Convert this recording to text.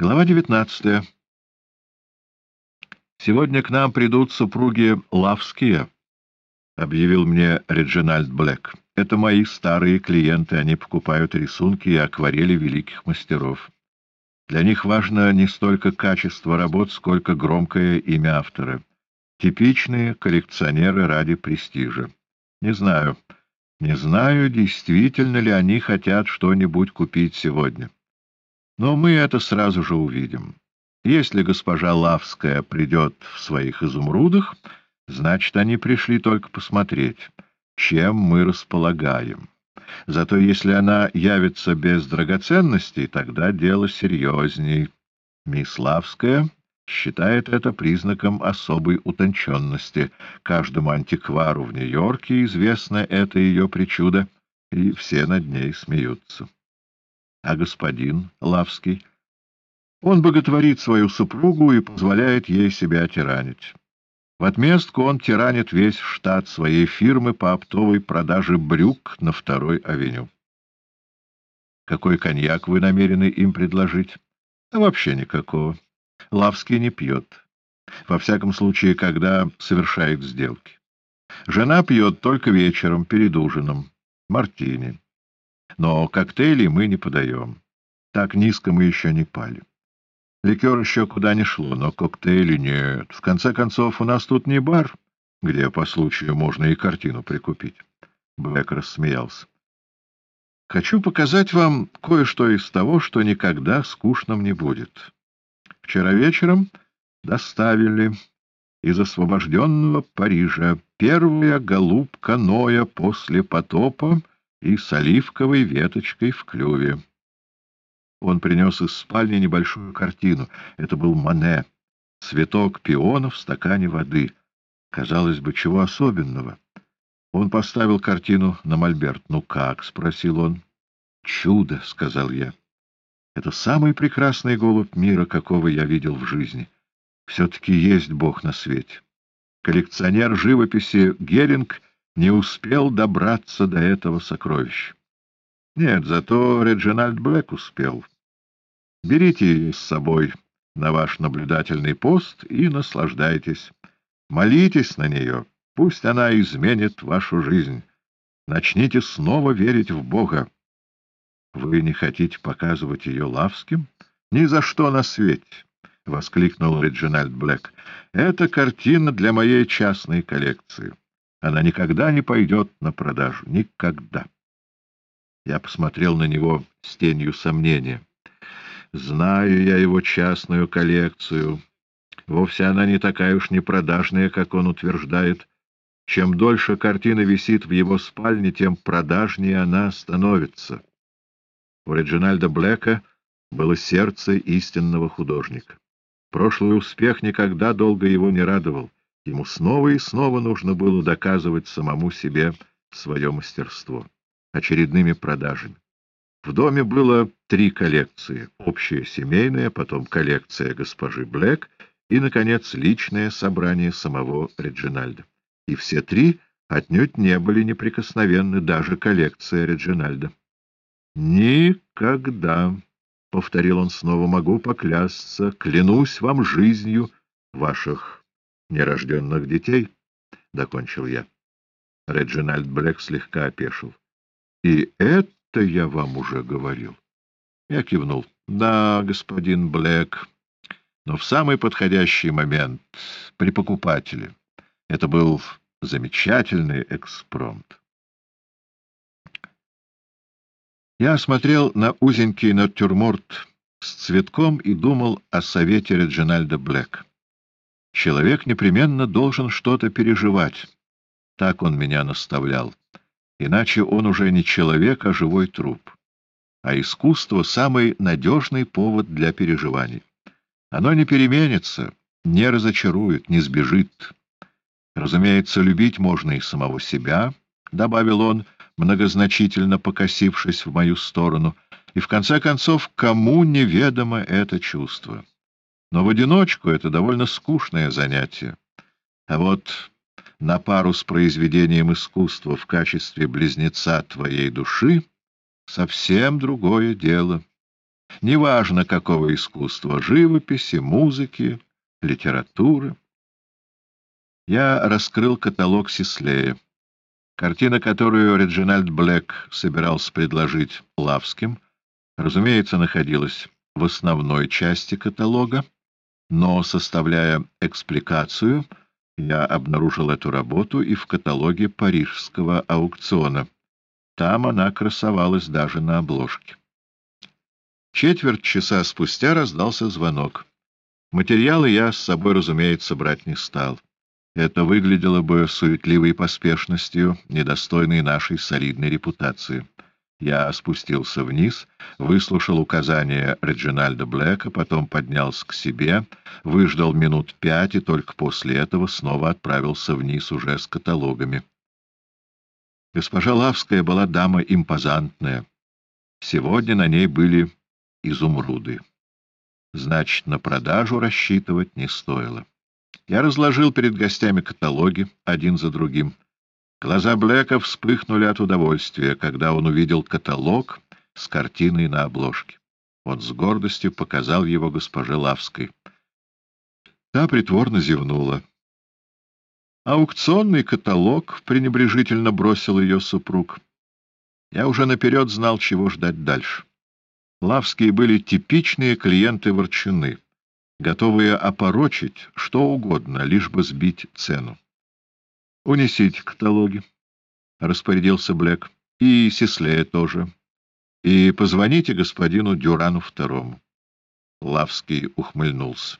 Глава 19. «Сегодня к нам придут супруги Лавские», — объявил мне Реджинальд Блэк. «Это мои старые клиенты, они покупают рисунки и акварели великих мастеров. Для них важно не столько качество работ, сколько громкое имя автора. Типичные коллекционеры ради престижа. Не знаю, не знаю, действительно ли они хотят что-нибудь купить сегодня». Но мы это сразу же увидим. Если госпожа Лавская придет в своих изумрудах, значит, они пришли только посмотреть, чем мы располагаем. Зато если она явится без драгоценностей, тогда дело серьезней. Мисс Лавская считает это признаком особой утонченности. Каждому антиквару в Нью-Йорке известна эта ее причуда, и все над ней смеются. А господин Лавский? Он боготворит свою супругу и позволяет ей себя тиранить. В отместку он тиранит весь штат своей фирмы по оптовой продаже брюк на второй авеню. Какой коньяк вы намерены им предложить? А вообще никакого. Лавский не пьет. Во всяком случае, когда совершает сделки. Жена пьет только вечером, перед ужином. Мартини но коктейли мы не подаем. Так низко мы еще не пали. Ликер еще куда ни шло, но коктейли нет. В конце концов, у нас тут не бар, где по случаю можно и картину прикупить. Блэк рассмеялся. Хочу показать вам кое-что из того, что никогда скучным не будет. Вчера вечером доставили из освобожденного Парижа первая голубка Ноя после потопа и с оливковой веточкой в клюве. Он принес из спальни небольшую картину. Это был Мане. Цветок пиона в стакане воды. Казалось бы, чего особенного. Он поставил картину на мольберт. «Ну как?» — спросил он. «Чудо!» — сказал я. «Это самый прекрасный голубь мира, какого я видел в жизни. Все-таки есть Бог на свете». Коллекционер живописи Геринг — не успел добраться до этого сокровища. Нет, зато Реджинальд Блэк успел. Берите ее с собой на ваш наблюдательный пост и наслаждайтесь. Молитесь на нее, пусть она изменит вашу жизнь. Начните снова верить в Бога. Вы не хотите показывать ее Лавским? Ни за что на свете! — воскликнул Реджинальд Блэк. — Это картина для моей частной коллекции. Она никогда не пойдет на продажу. Никогда. Я посмотрел на него с тенью сомнения. Знаю я его частную коллекцию. Вовсе она не такая уж непродажная, как он утверждает. Чем дольше картина висит в его спальне, тем продажнее она становится. У Реджинальда Блэка было сердце истинного художника. Прошлый успех никогда долго его не радовал. Ему снова и снова нужно было доказывать самому себе свое мастерство очередными продажами. В доме было три коллекции. Общая семейная, потом коллекция госпожи Блэк и, наконец, личное собрание самого Реджинальда. И все три отнюдь не были неприкосновенны, даже коллекция Реджинальда. «Никогда», — повторил он снова, — «могу поклясться, клянусь вам жизнью ваших нерожденных детей, — докончил я. Реджинальд Блэк слегка опешил. — И это я вам уже говорил. Я кивнул. — Да, господин Блэк, но в самый подходящий момент, при покупателе. Это был замечательный экспромт. Я смотрел на узенький натюрморт с цветком и думал о совете Реджинальда Блэка. Человек непременно должен что-то переживать. Так он меня наставлял. Иначе он уже не человек, а живой труп. А искусство — самый надежный повод для переживаний. Оно не переменится, не разочарует, не сбежит. Разумеется, любить можно и самого себя, — добавил он, многозначительно покосившись в мою сторону, — и, в конце концов, кому неведомо это чувство? Но в одиночку это довольно скучное занятие. А вот на пару с произведением искусства в качестве близнеца твоей души совсем другое дело. неважно какого искусства, живописи, музыки, литературы. Я раскрыл каталог Сислея. Картина, которую Реджинальд Блэк собирался предложить Лавским, разумеется, находилась в основной части каталога, но, составляя экспликацию, я обнаружил эту работу и в каталоге парижского аукциона. Там она красовалась даже на обложке. Четверть часа спустя раздался звонок. Материалы я с собой, разумеется, брать не стал. Это выглядело бы суетливой поспешностью, недостойной нашей солидной репутации. Я спустился вниз, выслушал указания Реджинальда Блэка, потом поднялся к себе, выждал минут пять и только после этого снова отправился вниз уже с каталогами. Госпожа Лавская была дама импозантная. Сегодня на ней были изумруды. Значит, на продажу рассчитывать не стоило. Я разложил перед гостями каталоги, один за другим. Глаза Блэка вспыхнули от удовольствия, когда он увидел каталог с картиной на обложке. Он с гордостью показал его госпоже Лавской. Та притворно зевнула. Аукционный каталог пренебрежительно бросил ее супруг. Я уже наперед знал, чего ждать дальше. Лавские были типичные клиенты ворчуны, готовые опорочить что угодно, лишь бы сбить цену. — Унесите каталоги, — распорядился Блэк, — и Сислея тоже. И позвоните господину Дюрану Второму. Лавский ухмыльнулся.